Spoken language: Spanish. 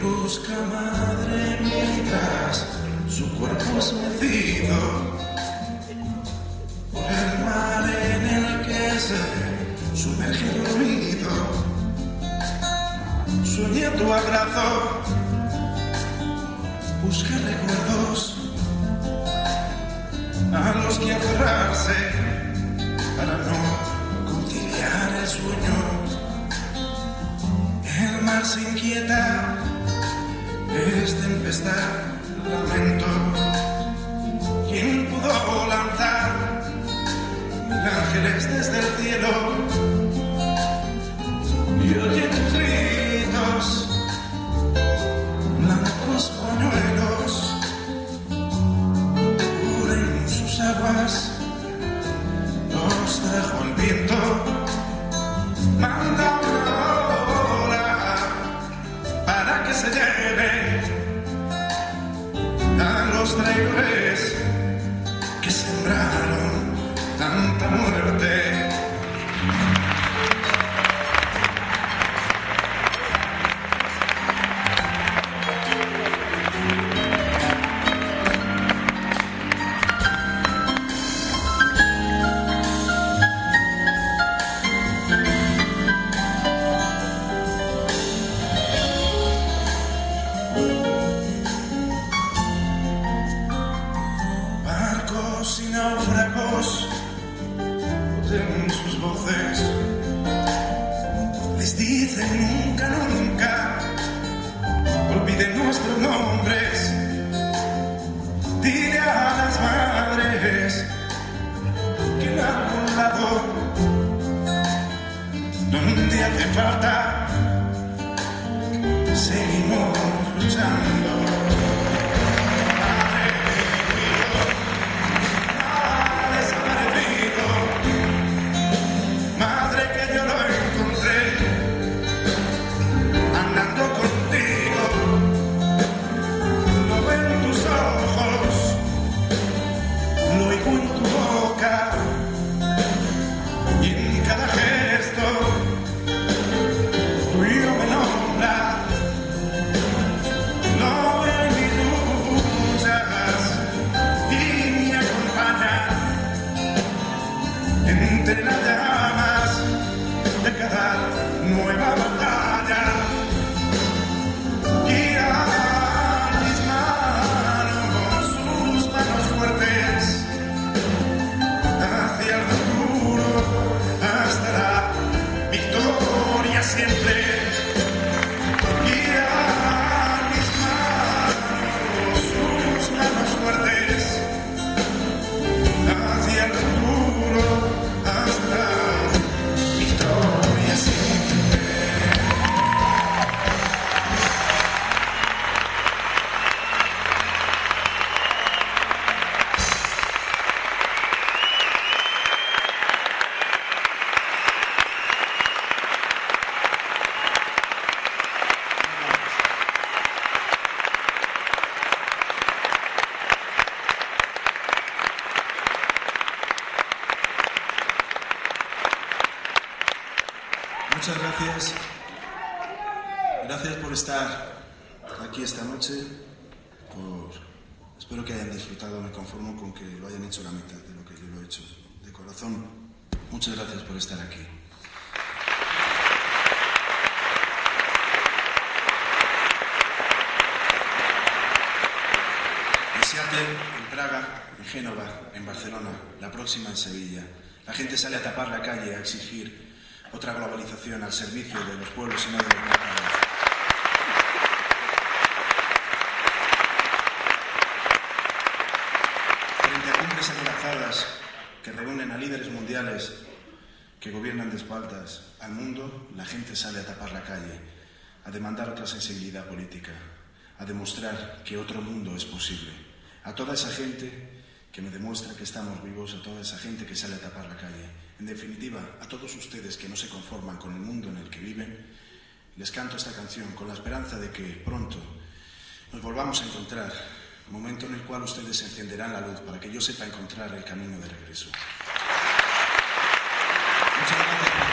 Busca madre mientras su cuerpo es mecido por el mar en el que se sumerge dormido. Sueña tu abrazo, busca recuerdos a los que aferrarse para no conciliar el sueño. El mar se inquieta, es tempestad, lamento. ¿Quién pudo lanzar mil ángeles desde el cielo? Tanta muerte. Barcos y náufragos oyen sus voces. Les dicen nunca, nunca, olviden nuestros nombres. Dile a las madres que en algún lado, donde hace falta, seguimos luchando. Moinada Muchas gracias. Gracias por estar aquí esta noche. Por... Espero que hayan disfrutado. Me conformo con que lo hayan hecho la mitad de lo que yo lo he hecho. De corazón, muchas gracias por estar aquí. En Seattle, en Praga, en Génova, en Barcelona, la próxima en Sevilla. La gente sale a tapar la calle, a exigir otra globalización al servicio de los pueblos y no de los mercados. Frente a cumbres amenazadas que reúnen a líderes mundiales que gobiernan de espaldas al mundo, la gente sale a tapar la calle, a demandar otra sensibilidad política, a demostrar que otro mundo es posible. A toda esa gente que me demuestra que estamos vivos, a toda esa gente que sale a tapar la calle. En definitiva, a todos ustedes que no se conforman con el mundo en el que viven, les canto esta canción con la esperanza de que pronto nos volvamos a encontrar, momento en el cual ustedes encenderán la luz para que yo sepa encontrar el camino de regreso. Muchas gracias.